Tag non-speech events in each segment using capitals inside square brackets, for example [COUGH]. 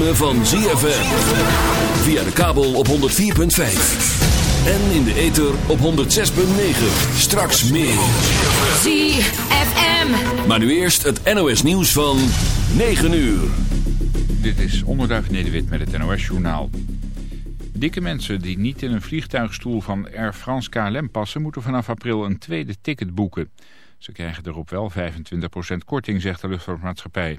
ritme van ZFM. Via de kabel op 104.5. En in de ether op 106.9. Straks meer. ZFM. Maar nu eerst het NOS nieuws van 9 uur. Dit is Onderduif Nederwit met het NOS Journaal. Dikke mensen die niet in een vliegtuigstoel van Air France KLM passen... moeten vanaf april een tweede ticket boeken. Ze krijgen erop wel 25% korting, zegt de luchtvaartmaatschappij.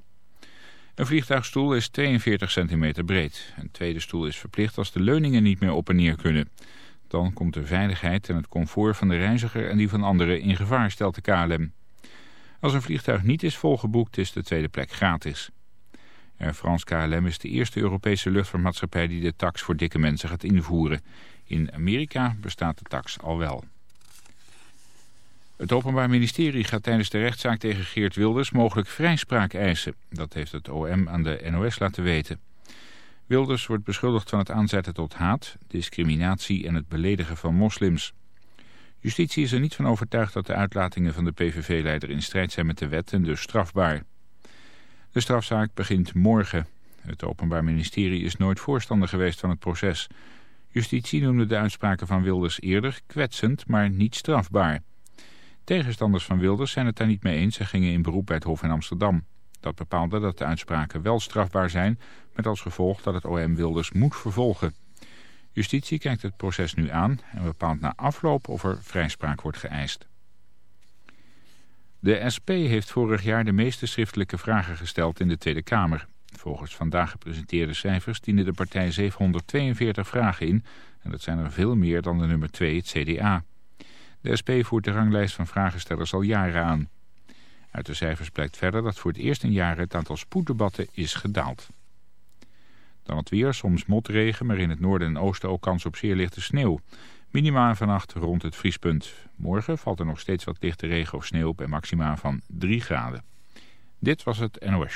Een vliegtuigstoel is 42 centimeter breed. Een tweede stoel is verplicht als de leuningen niet meer op en neer kunnen. Dan komt de veiligheid en het comfort van de reiziger en die van anderen in gevaar, stelt de KLM. Als een vliegtuig niet is volgeboekt is de tweede plek gratis. Air France KLM is de eerste Europese luchtvaartmaatschappij die de tax voor dikke mensen gaat invoeren. In Amerika bestaat de tax al wel. Het Openbaar Ministerie gaat tijdens de rechtszaak tegen Geert Wilders mogelijk vrijspraak eisen. Dat heeft het OM aan de NOS laten weten. Wilders wordt beschuldigd van het aanzetten tot haat, discriminatie en het beledigen van moslims. Justitie is er niet van overtuigd dat de uitlatingen van de PVV-leider in strijd zijn met de wet en dus strafbaar. De strafzaak begint morgen. Het Openbaar Ministerie is nooit voorstander geweest van het proces. Justitie noemde de uitspraken van Wilders eerder kwetsend, maar niet strafbaar. Tegenstanders van Wilders zijn het daar niet mee eens en gingen in beroep bij het Hof in Amsterdam. Dat bepaalde dat de uitspraken wel strafbaar zijn, met als gevolg dat het OM Wilders moet vervolgen. Justitie kijkt het proces nu aan en bepaalt na afloop of er vrijspraak wordt geëist. De SP heeft vorig jaar de meeste schriftelijke vragen gesteld in de Tweede Kamer. Volgens vandaag gepresenteerde cijfers diende de partij 742 vragen in... en dat zijn er veel meer dan de nummer 2, het CDA. De SP voert de ranglijst van vragenstellers al jaren aan. Uit de cijfers blijkt verder dat voor het eerst in jaren het aantal spoeddebatten is gedaald. Dan het weer, soms motregen, maar in het noorden en oosten ook kans op zeer lichte sneeuw. Minima vannacht rond het vriespunt. Morgen valt er nog steeds wat lichte regen of sneeuw bij maxima van 3 graden. Dit was het NOS.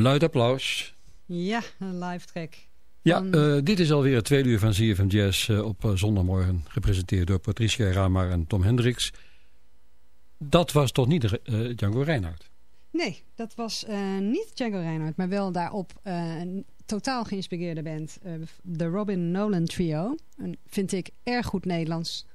Luid applaus. Ja, een live track. Ja, uh, dit is alweer het tweede uur van ZFM Jazz uh, op uh, zondagmorgen. Gepresenteerd door Patricia Ramar en Tom Hendricks. Dat was toch niet Django Reinhardt? Nee, dat was niet Django Reinhardt. Maar wel daarop een totaal geïnspireerde band. de Robin Nolan Trio. Een, vind ik erg goed Nederlands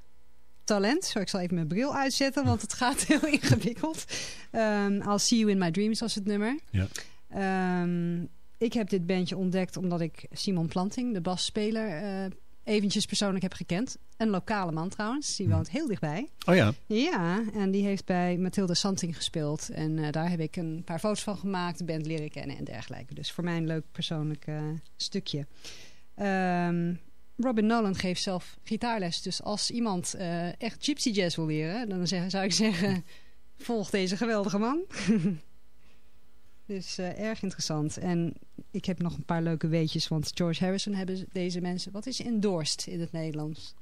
talent. Zo, ik zal even mijn bril uitzetten, want het gaat [LAUGHS] heel ingewikkeld. Um, I'll See You In My Dreams was het nummer. Ja. Um, ik heb dit bandje ontdekt omdat ik Simon Planting, de basspeler, uh, eventjes persoonlijk heb gekend. Een lokale man trouwens, die woont heel dichtbij. Oh ja? Ja, en die heeft bij Mathilde Santing gespeeld. En uh, daar heb ik een paar foto's van gemaakt, de band leren kennen en dergelijke. Dus voor mij een leuk persoonlijk uh, stukje. Um, Robin Nolan geeft zelf gitaarles. Dus als iemand uh, echt gypsy jazz wil leren, dan zeg, zou ik zeggen, [LAUGHS] volg deze geweldige man. [LAUGHS] dus uh, erg interessant. En ik heb nog een paar leuke weetjes, want George Harrison hebben deze mensen, wat is endorsed in het Nederlands?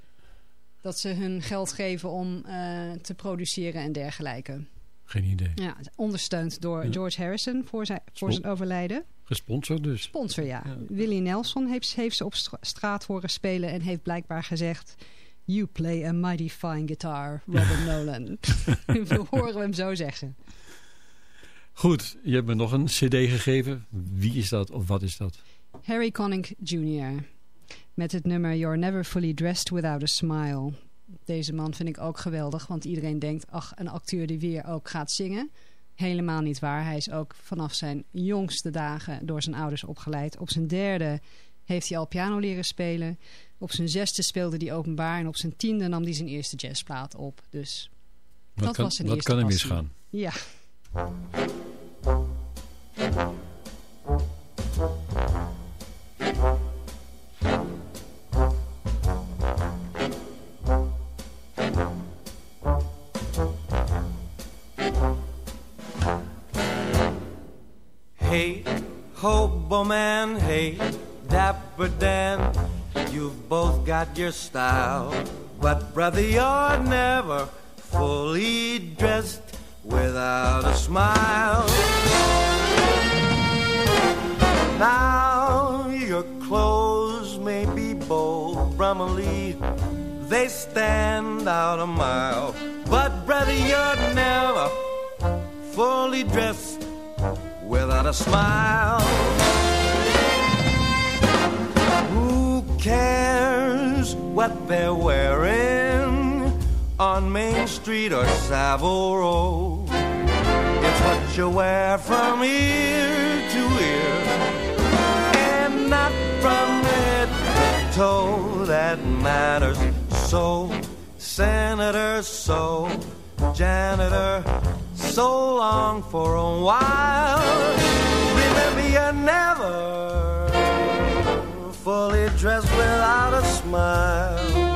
Dat ze hun geld geven om uh, te produceren en dergelijke. Geen idee. Ja, ondersteund door ja. George Harrison voor zijn, voor zijn overlijden. Gesponsord dus. Sponsor, ja. ja. Willie Nelson heeft, heeft ze op straat horen spelen en heeft blijkbaar gezegd... You play a mighty fine guitar, Robin [LAUGHS] Nolan. [LAUGHS] We horen hem zo zeggen. Goed, je hebt me nog een cd gegeven. Wie is dat of wat is dat? Harry Connick Jr. Met het nummer You're Never Fully Dressed Without a Smile. Deze man vind ik ook geweldig, want iedereen denkt... ach, een acteur die weer ook gaat zingen... Helemaal niet waar. Hij is ook vanaf zijn jongste dagen door zijn ouders opgeleid. Op zijn derde heeft hij al piano leren spelen. Op zijn zesde speelde hij openbaar. En op zijn tiende nam hij zijn eerste jazzplaat op. Dus wat dat kan, was zijn wat eerste kan er misgaan? Ja. Hey, hobo man, hey, dapper Dan, you've both got your style. But brother, you're never fully dressed without a smile. Now your clothes may be bold, brummily, they stand out a mile. But brother, you're never fully dressed without a smile. Who cares what they're wearing on Main Street or Savile Row? What you wear from ear to ear and not from head to toe that matters. So, Senator, so, janitor, so long for a while. Remember, you're never fully dressed without a smile.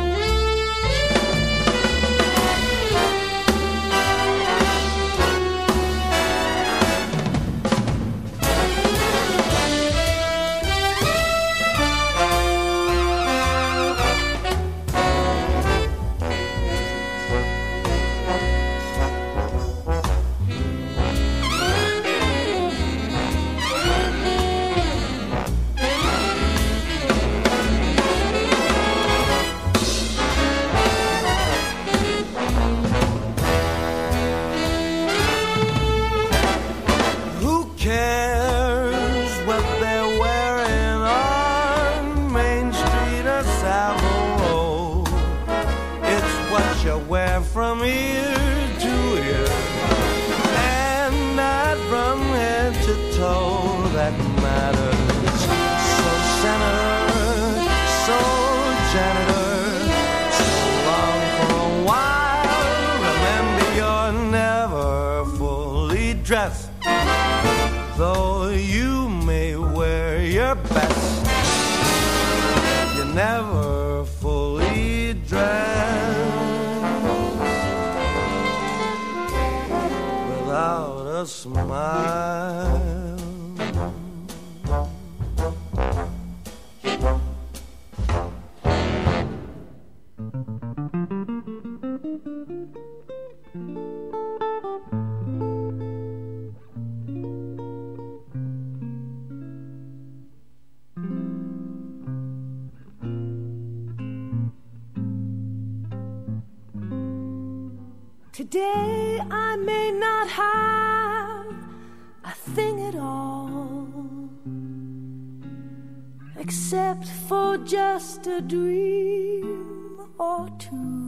A dream or two.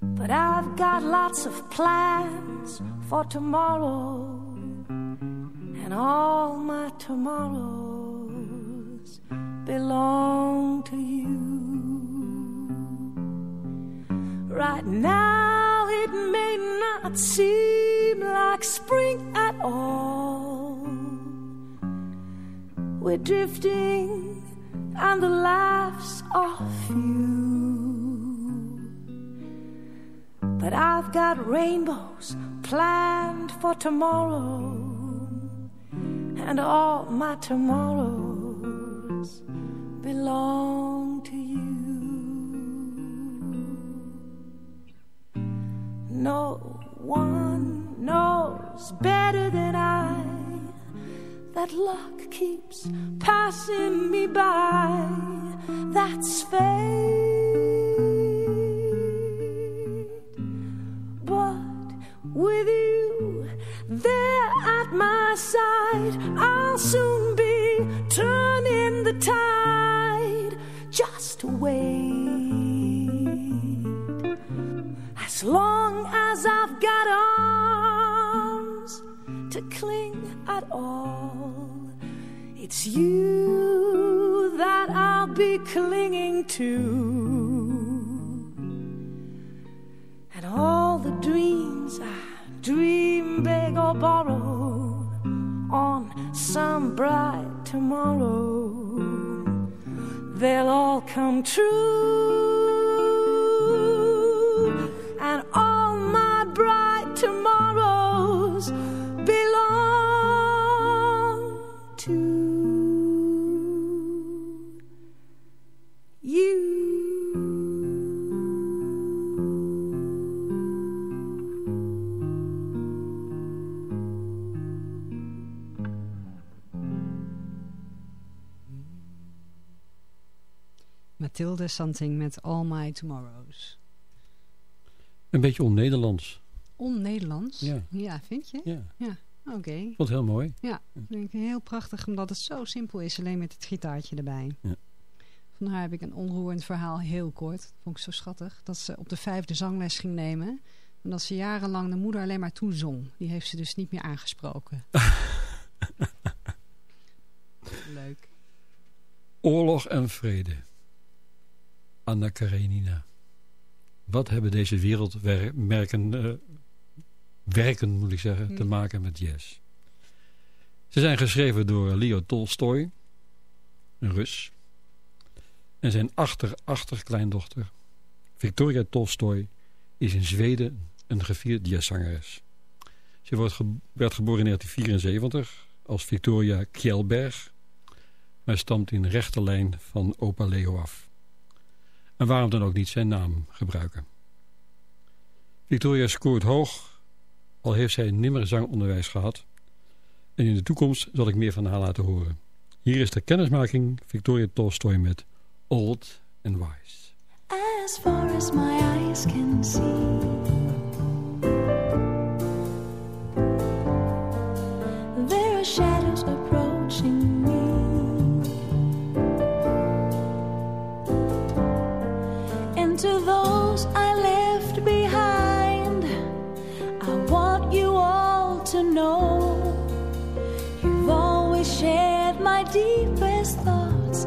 But I've got lots of plans for tomorrow, and all my tomorrows belong to you. Right now, it may not seem We're drifting, and the laughs are few. But I've got rainbows planned for tomorrow, and all my tomorrows belong to you. No one knows better than that luck keeps passing me by. That's fate. But with you there at my side, I'll soon be turning the tide. Just wait. As long as I've got arms to cling at all, it's you that I'll be clinging to. And all the dreams I dream, beg or borrow on some bright tomorrow, they'll all come true. And all my bright tomorrows Mathilde Santing met All My Tomorrows. Een beetje on-Nederlands. On-Nederlands? Ja. Ja, vind je? Ja, Ja, oké. vond het heel mooi. Ja, vind ik heel prachtig omdat het zo simpel is, alleen met het gitaartje erbij. Ja. Van haar heb ik een onroerend verhaal, heel kort. Dat vond ik zo schattig. Dat ze op de vijfde zangles ging nemen. En dat ze jarenlang de moeder alleen maar toezong. Die heeft ze dus niet meer aangesproken. [LAUGHS] Leuk. Oorlog en vrede. Anna Karenina. Wat hebben deze wereldmerken, eh, werken moet ik zeggen, te Hmm. maken met jazz? Ze zijn geschreven door Leo Tolstoy, een Rus. En zijn achter-achterkleindochter, Victoria Tolstoy, is in Zweden een gevierd jazzzangeres. Ze wordt ge- werd geboren in 1974 als Victoria Kjellberg, maar stamt in rechte lijn van opa Leo af. En waarom dan ook niet zijn naam gebruiken? Victoria scoort hoog, al heeft zij nimmer zangonderwijs gehad. En in de toekomst zal ik meer van haar laten horen. Hier is de kennismaking Victoria Tolstoy met Old and Wise. as far as my eyes can see. Deepest thoughts.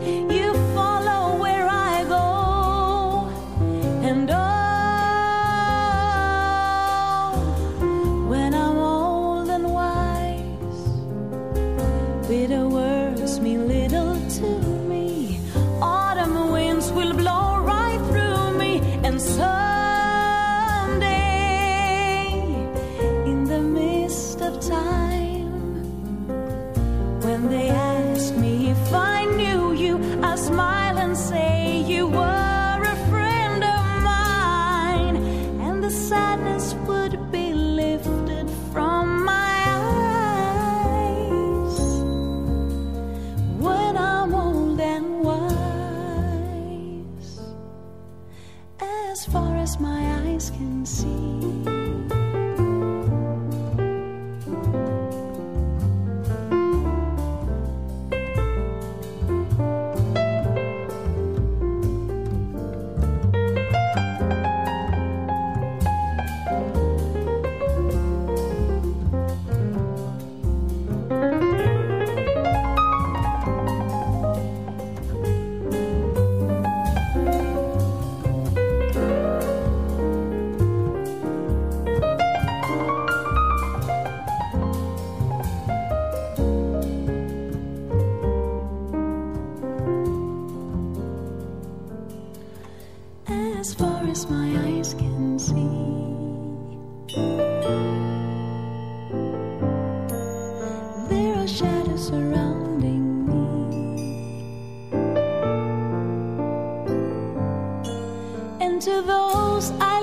To those I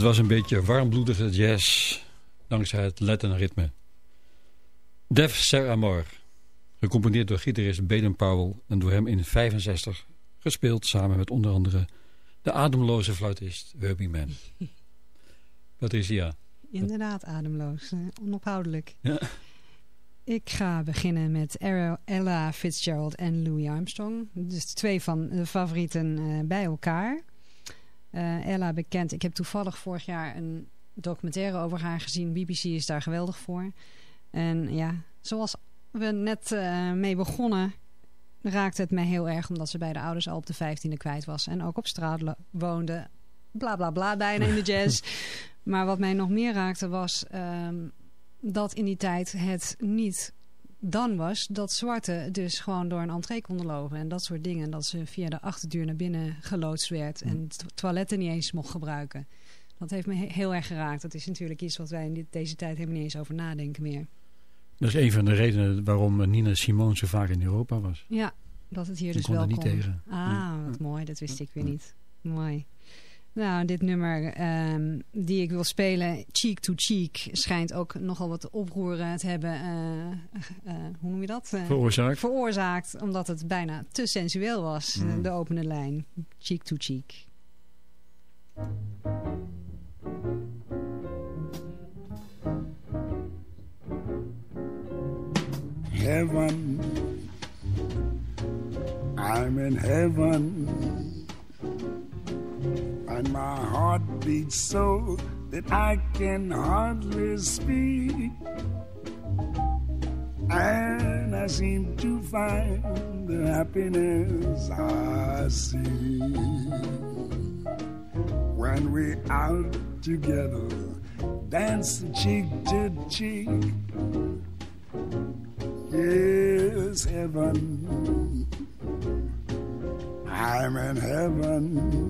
Dat was een beetje warmbloedige jazz, dankzij het Latin ritme. Def Ser Amor, gecomponeerd door gitarist Baden Powell en door hem in 65 gespeeld samen met onder andere de ademloze fluitist Herbie Mann. [LAUGHS] Patricia. Inderdaad, ademloos. Onophoudelijk. Ja. Ik ga beginnen met Ella Fitzgerald en Louis Armstrong. Dus twee van de favorieten uh, bij elkaar. Uh, Ella bekend. Ik heb toevallig vorig jaar een documentaire over haar gezien. BBC is daar geweldig voor. En ja, zoals we net uh, mee begonnen, raakte het mij heel erg omdat ze bij de ouders al op de vijftiende kwijt was. En ook op straat woonde. Bla bla bla, bijna in de jazz. [LAUGHS] maar wat mij nog meer raakte was um, dat in die tijd het niet dan was dat zwarte dus gewoon door een entree konden lopen. En dat soort dingen. Dat ze via de achterdeur naar binnen geloodst werd. En het toiletten niet eens mocht gebruiken. Dat heeft me heel erg geraakt. Dat is natuurlijk iets wat wij in deze tijd helemaal niet eens over nadenken meer. Dat is een van de redenen waarom Nina Simone zo vaak in Europa was. Ja, dat het hier Die dus kon wel er niet kon. tegen. Ah, wat mooi. Dat wist ik weer niet. Mooi. Nou, dit nummer um, die ik wil spelen, Cheek to Cheek, schijnt ook nogal wat oproeren te hebben. Uh, uh, hoe noem je dat? Uh, Veroorzaakt. Veroorzaakt, omdat het bijna te sensueel was, Mm. de opene lijn. Cheek to Cheek. Heaven, I'm in heaven. And my heart beats so that I can hardly speak. And I seem to find the happiness I see when we're out together, dancing cheek to cheek. Yes, heaven. I'm in heaven.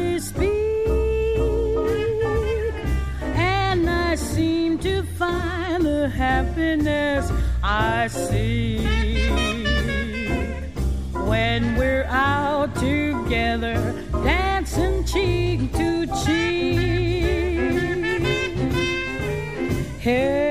the happiness I see when we're out together, dancing cheek to cheek. Heaven,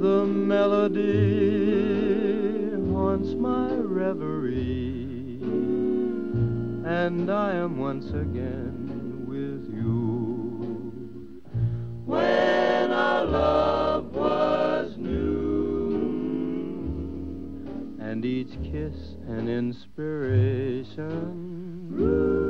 The melody haunts my reverie, and I am once again with you. When our love was new, and each kiss an inspiration. Ooh.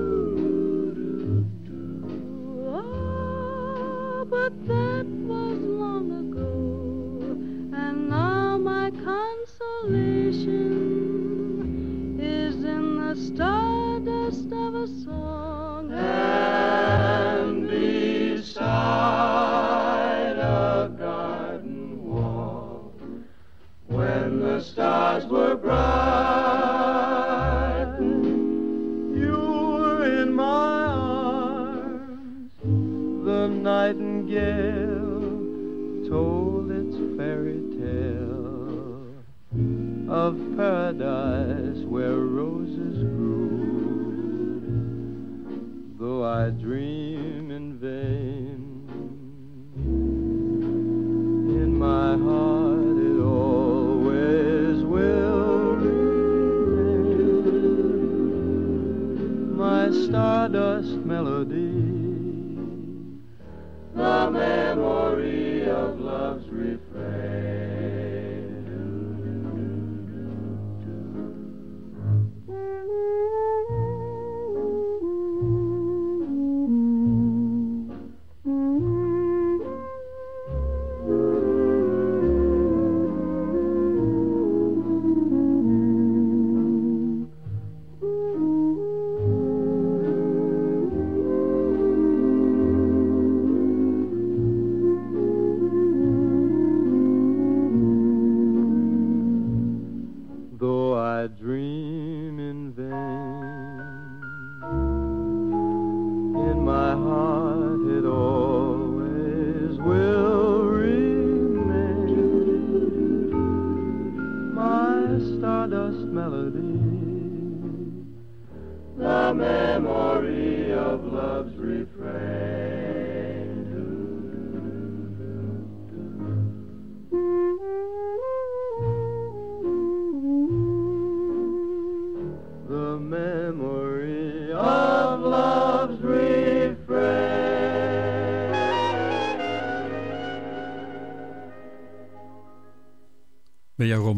passion is in the stardust of a song. And beside a garden wall when the stars were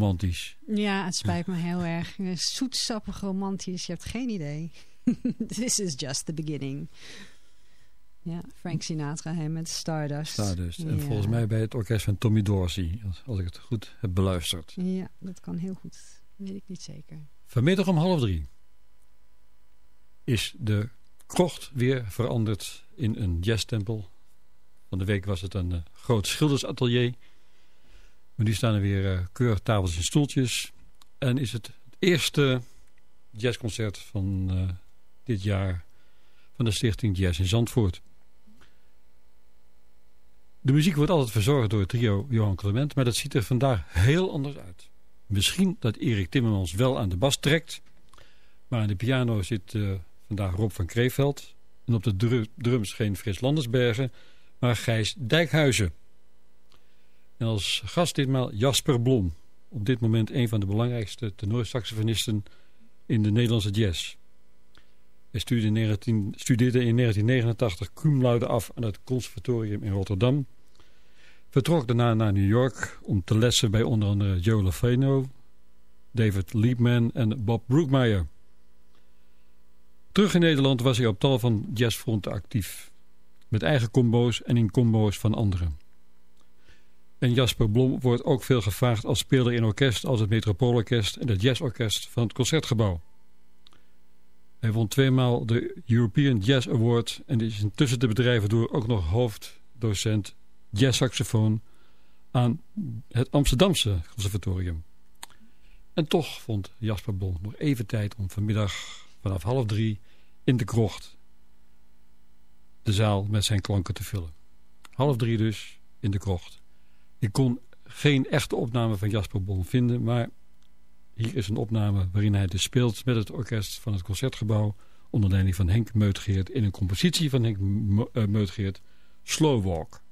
romantisch? Ja, het spijt me heel erg. Zoetsappig romantisch, je hebt geen idee. [LAUGHS] This is just the beginning. Ja, Frank Sinatra hè, met Stardust. Stardust. En Ja. volgens mij bij het orkest van Tommy Dorsey, als, als ik het goed heb beluisterd. Ja, dat kan heel goed. Weet ik niet zeker. Vanmiddag om half drie is de krocht weer veranderd in een jazztempel. Van de week was het een eh, groot schildersatelier. Maar nu staan er weer eh keurig tafels en stoeltjes. En is het het eerste jazzconcert van eh, dit jaar van de Stichting Jazz in Zandvoort. De muziek wordt altijd verzorgd door het trio Johan Clement, maar dat ziet er vandaag heel anders uit. Misschien dat Erik Timmermans wel aan de bas trekt, maar aan de piano zit eh, vandaag Rob van Kreeveld en op de dru- drums geen Frits Landersbergen, maar Gijs Dijkhuizen. En als gast ditmaal Jasper Blom, op dit moment een van de belangrijkste tenorsaxofonisten in de Nederlandse jazz. Hij studeerde in, 19, studeerde in 1989 cum laude af aan het conservatorium in Rotterdam. Vertrok daarna naar New York om te lessen bij onder andere Joe Lafeno, David Liebman en Bob Brookmeyer. Terug in Nederland was hij op tal van jazzfronten actief. Met eigen combo's en in combo's van anderen. En Jasper Blom wordt ook veel gevraagd als speler in orkest als het Metropoolorkest en het Jazzorkest van het Concertgebouw. Hij won tweemaal de European Jazz Award en is intussen te bedrijven door ook nog hoofddocent jazzsaxofoon aan het Amsterdamse Conservatorium. En toch vond Jasper Blom nog even tijd om vanmiddag vanaf half drie in de krocht de zaal met zijn klanken te vullen. Half drie dus in de krocht. Ik kon geen echte opname van Jasper Blom vinden, maar hier is een opname waarin hij dus speelt met het orkest van het Concertgebouw onder leiding van Henk Meutgeert in een compositie van Henk eh, Meutgeert, Slow Walk.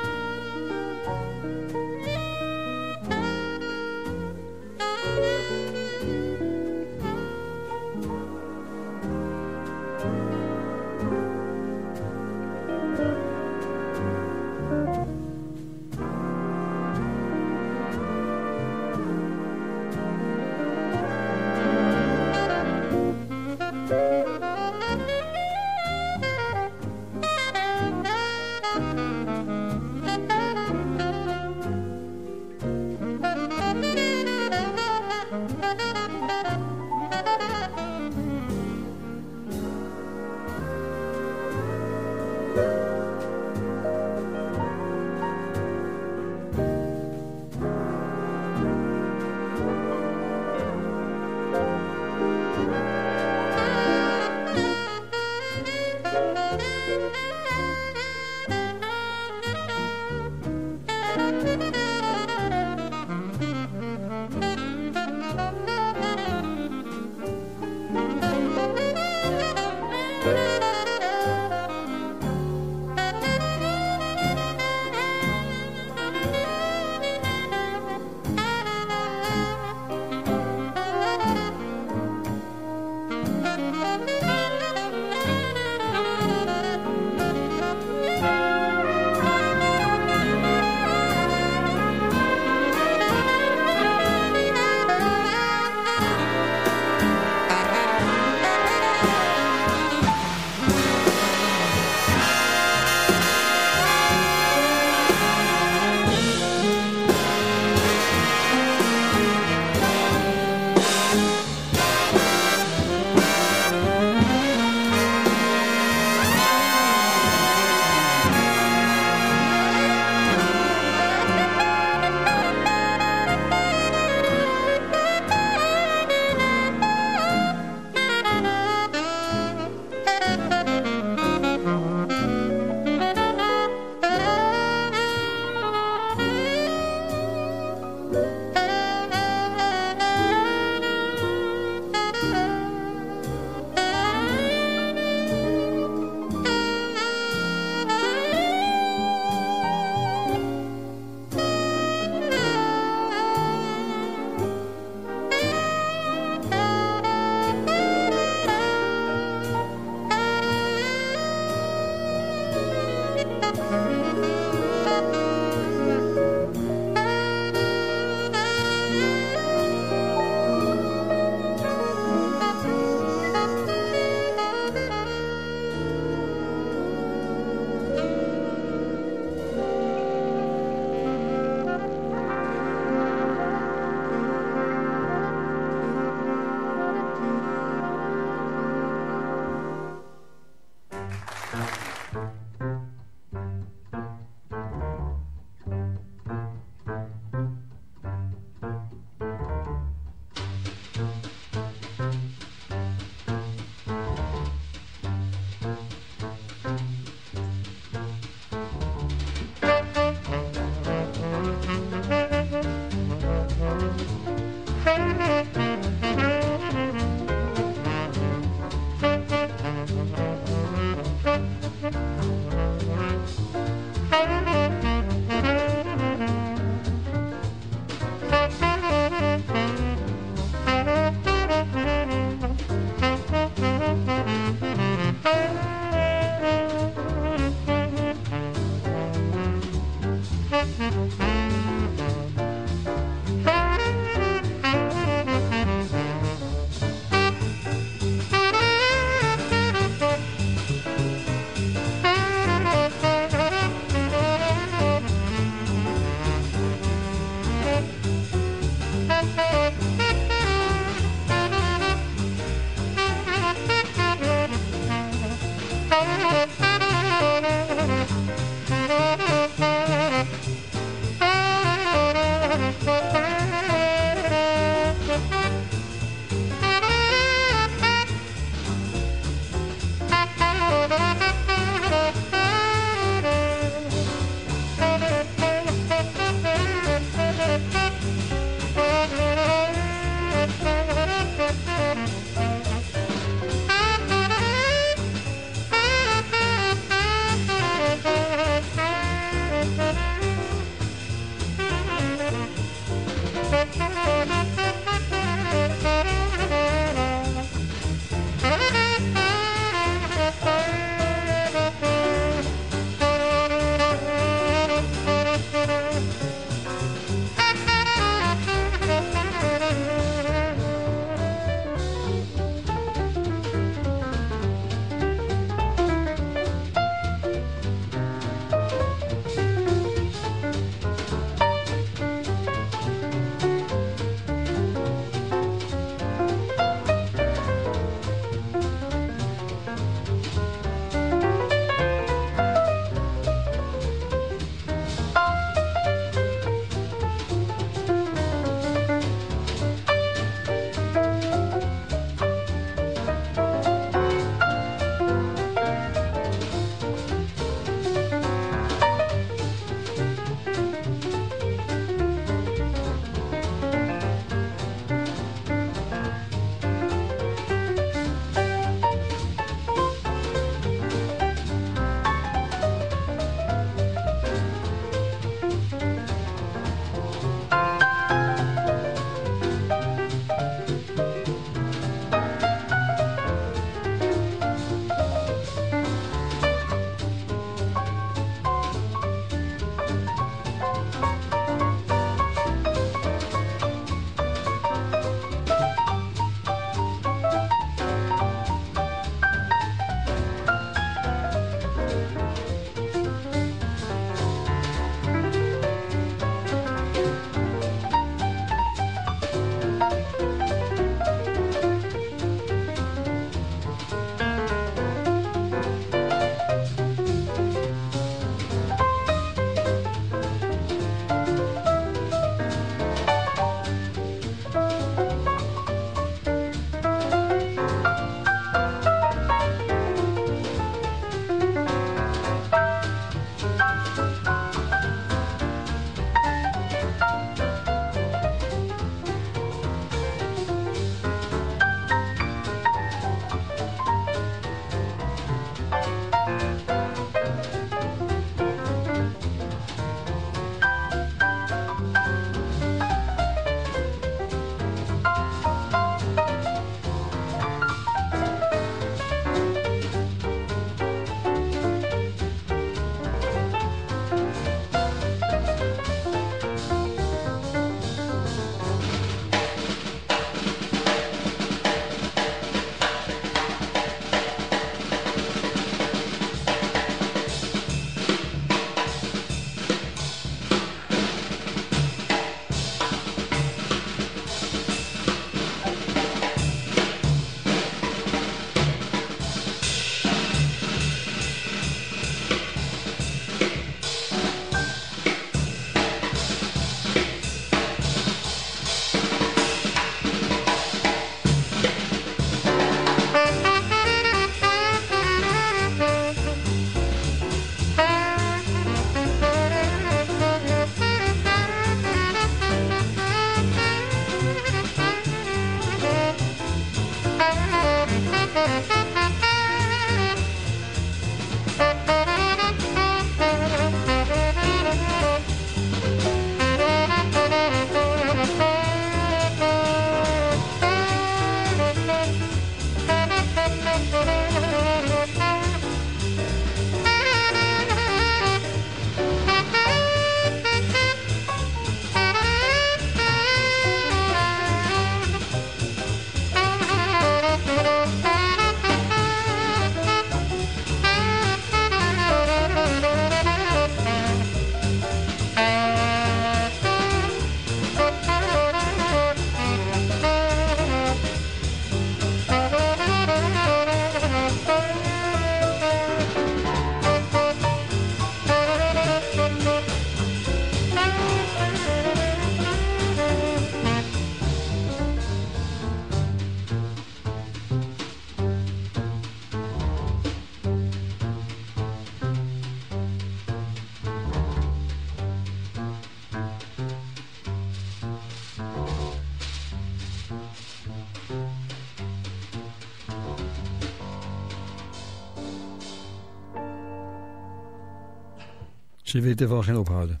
Ze weten wel geen ophouden.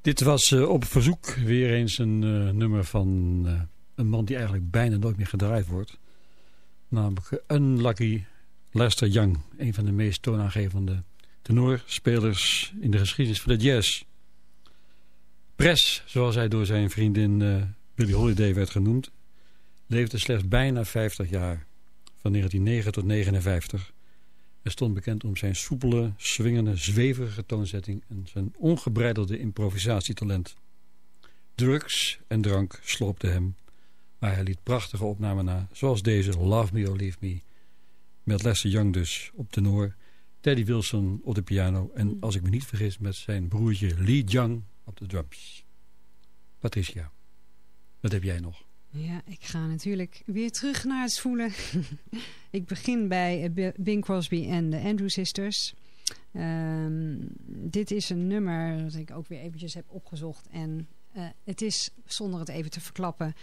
Dit was uh, op verzoek weer eens een uh, nummer van uh, een man die eigenlijk bijna nooit meer gedraaid wordt. Namelijk Unlucky Lester Young. Een van de meest toonaangevende tenorspelers in de geschiedenis van de jazz. Press, zoals hij door zijn vriendin Billie Holiday werd genoemd, leefde slechts bijna 50 jaar. Van 1909 tot 1959. Hij stond bekend om zijn soepele, swingende, zweverige toonzetting en zijn ongebreidelde improvisatietalent. Drugs en drank sloopten hem, maar hij liet prachtige opnamen na, zoals deze Love Me or Leave Me, met Lester Young dus op tenor, Teddy Wilson op de piano en, als ik me niet vergis, met zijn broertje Lee Young op de drums. Patricia, wat heb jij nog? Ja, ik ga natuurlijk weer terug naar het voelen. [LAUGHS] ik begin bij eh, Bing Crosby en de Andrew Sisters. Um, dit is een nummer dat ik ook weer eventjes heb opgezocht. En uh, het is, zonder het even te verklappen,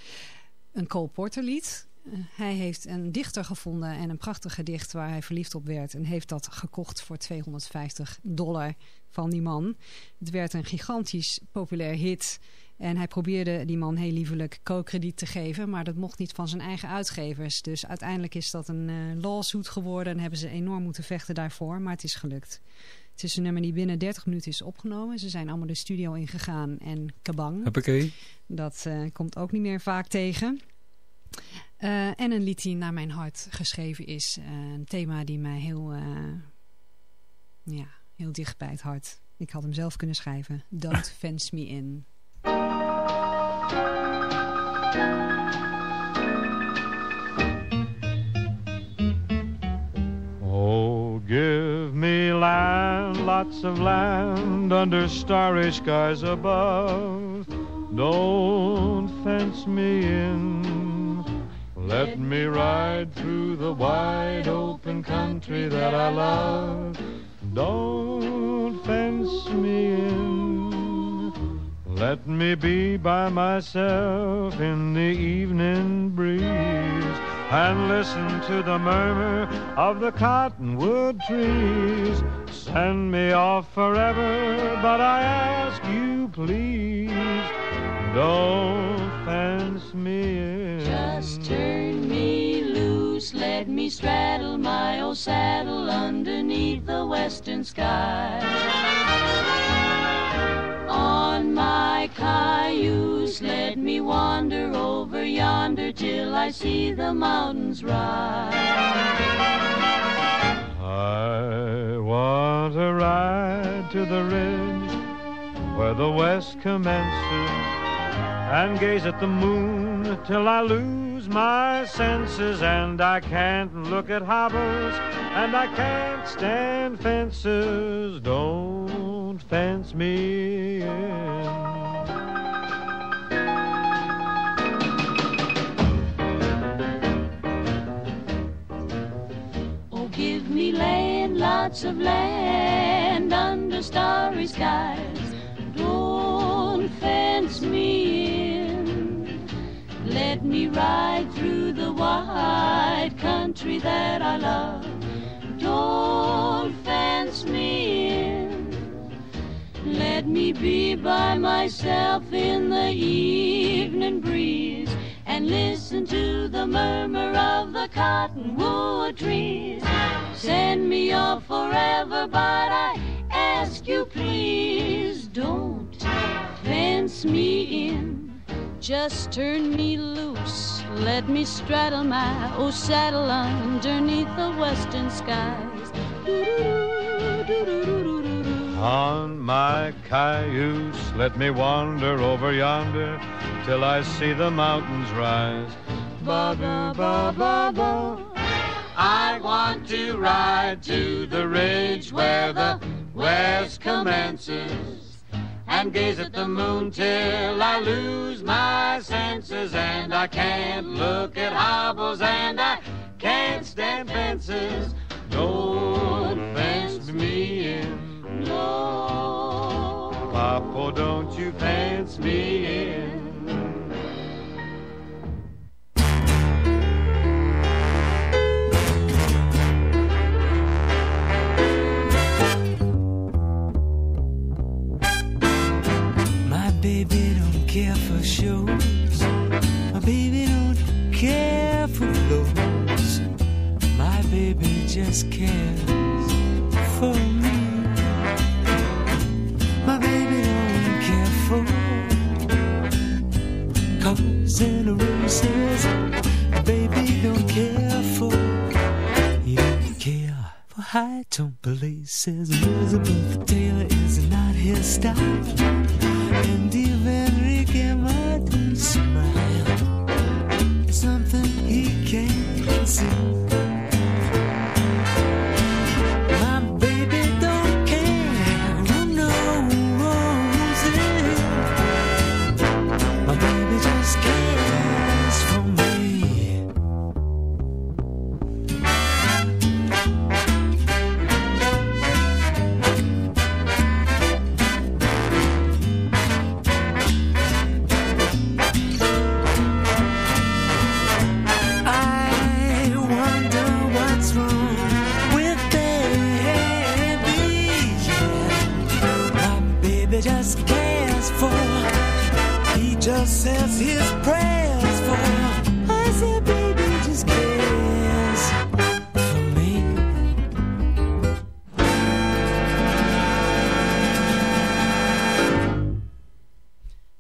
een Cole Porter lied. Uh, hij heeft een dichter gevonden en een prachtig gedicht waar hij verliefd op werd. En heeft dat gekocht voor 250 dollar van die man. Het werd een gigantisch populair hit... En hij probeerde die man heel liefelijk co-krediet te geven. Maar dat mocht niet van zijn eigen uitgevers. Dus uiteindelijk is dat een uh, lawsuit geworden. En hebben ze enorm moeten vechten daarvoor. Maar het is gelukt. Het is een nummer die binnen 30 minuten is opgenomen. Ze zijn allemaal de studio ingegaan en kabang. Hoppakee. Dat uh, komt ook niet meer vaak tegen. Uh, en een lied die naar mijn hart geschreven is. een thema die mij heel, ja, heel dicht bij het hart. Ik had hem zelf kunnen schrijven. Don't [LAUGHS] fence me in. Oh, give me land, lots of land under starry skies above. Don't fence me in. Let me ride through the wide open country that I love. Don't fence me in. Let me be by myself in the evening breeze and listen to the murmur of the cottonwood trees. Send me off forever, but I ask you please, don't fence me in. Just turn me loose, let me straddle my old saddle underneath the western sky cayuse. Let me wander over yonder till I see the mountains rise. I want to ride to the ridge where the west commences and gaze at the moon till I lose my senses and I can't look at hobbles and I can't stand fences. Don't fence me in. Lots of land under starry skies. Don't fence me in. Let me ride through the wide country that I love. Don't fence me in. Let me be by myself in the evening breeze and listen to the murmur of the cottonwood trees. Send me off forever, but I ask you please don't fence me in. Just turn me loose, let me straddle my old saddle underneath the western skies. On my cayuse, let me wander over yonder till I see the mountains rise. Ba ba ba ba ba. I want to ride to the ridge where the west commences and gaze at the moon till I lose my senses and I can't look at hobbles and I can't stand fences. Don't fence me in. Papa, don't you fence me in. My baby don't care for shows. My baby don't care for clothes. My baby just cares and roses. My baby don't care for. He don't care for high tone places. Elizabeth Taylor is not his style. And even Ricky Martin smile. Something he can't see. For. He just says his prayers for. I said, baby just cares for me.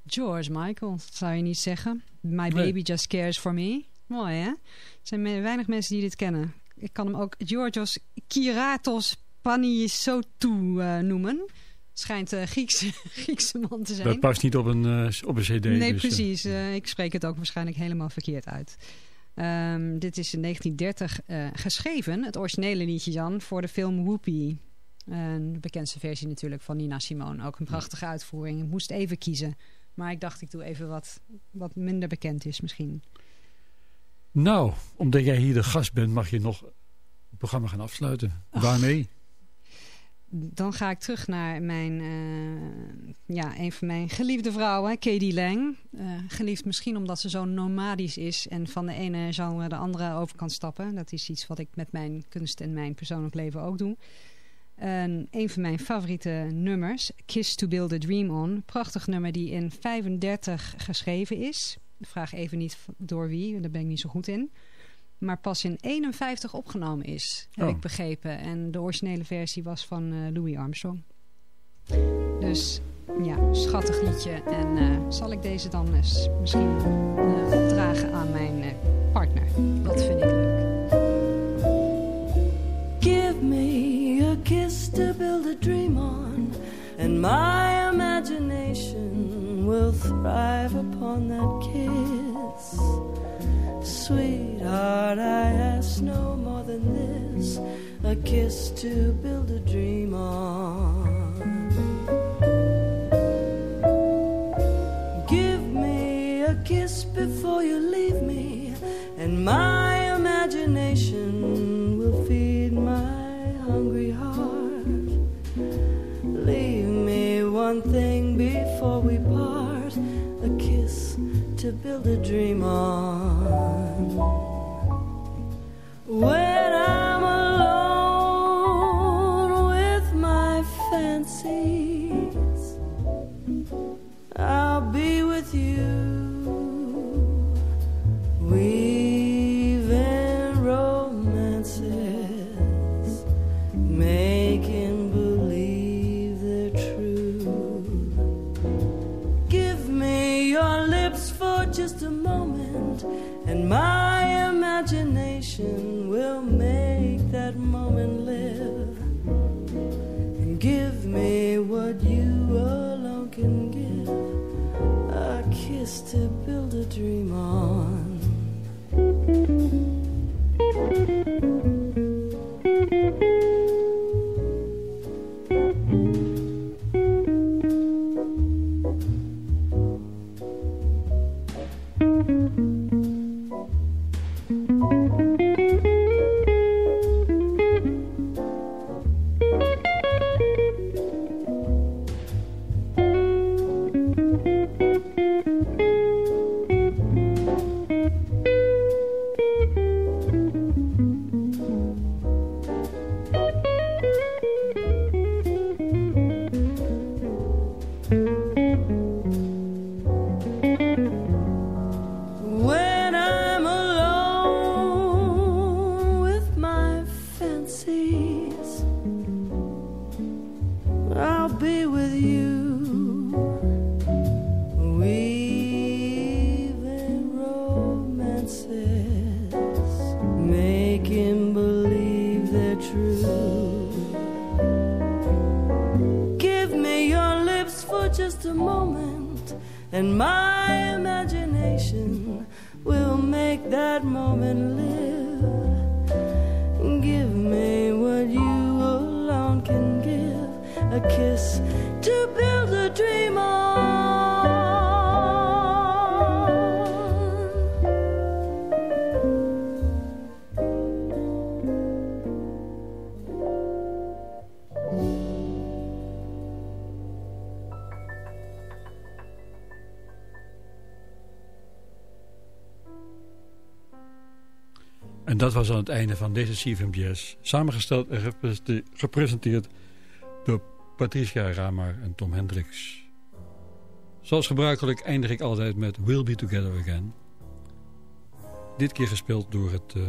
George Michael, zou je niet zeggen. My Nee. baby just cares for me. Mooi, hè? Er zijn weinig mensen die dit kennen. Ik kan hem ook Georgios Kiratos Panissotou eh noemen. Schijnt een Griekse, [LAUGHS] Griekse man te zijn. Dat past niet op een, eh, op een cd. Nee, dus, eh, precies. Eh, ik spreek het ook waarschijnlijk helemaal verkeerd uit. Ehm, dit is in 1930 eh, geschreven, het originele liedje Jan, voor de film Whoopi. Een de bekendste versie natuurlijk van Nina Simone. Ook een prachtige uitvoering. Ik moest even kiezen. Maar ik dacht, ik doe even wat, wat minder bekend is misschien. Nou, omdat jij hier de gast bent, mag je nog het programma gaan afsluiten. Waarmee? Dan ga ik terug naar mijn, eh, ja, een van mijn geliefde vrouwen, Katie Lang. Eh, geliefd misschien omdat ze zo nomadisch is en van de ene genre de andere over kan stappen. Dat is iets wat ik met mijn kunst en mijn persoonlijk leven ook doe. En een van mijn favoriete nummers, Kiss to Build a Dream On. Prachtig nummer die in 35 geschreven is. Vraag even niet door wie, daar ben ik niet zo goed in. Maar pas in 51 opgenomen is, heb Oh. ik begrepen. En de originele versie was van eh, Louis Armstrong. Dus ja, schattig liedje. En eh, zal ik deze dan eens misschien eh, opdragen aan mijn eh, partner. Dat vind ik leuk. Give me a kiss to build a dream on, and my imagination will thrive upon that kiss. Sweetheart, I ask no more than this a kiss to build a dream on. Give me a kiss before you leave me, and my imagination will feed my hungry heart. Leave me one thing before we part a kiss to build a dream on. Aan het einde van deze CFM Jazz. Samengesteld en gepresenteerd door Patricia Ramar en Tom Hendricks. Zoals gebruikelijk eindig ik altijd met We'll Be Together Again. Dit keer gespeeld door het uh,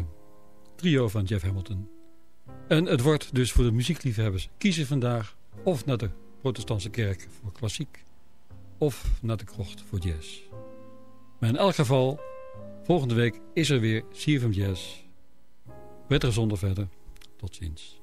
trio van Jeff Hamilton. En het wordt dus voor de muziekliefhebbers kiezen vandaag of naar de protestantse kerk voor klassiek of naar de krocht voor jazz. Maar in elk geval, volgende week is er weer CFM Jazz Prettige zonde verder. Tot ziens.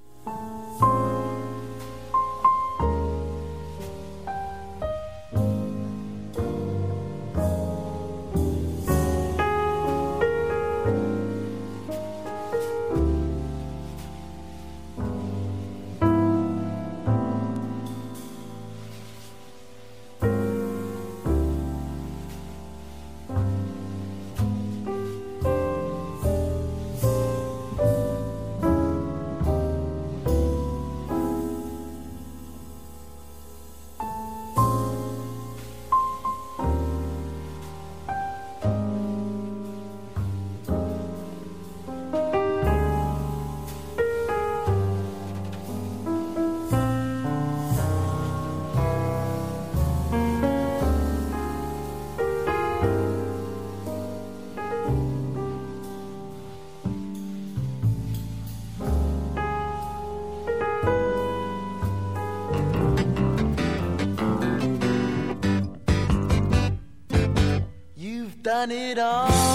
Done it all.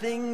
Things.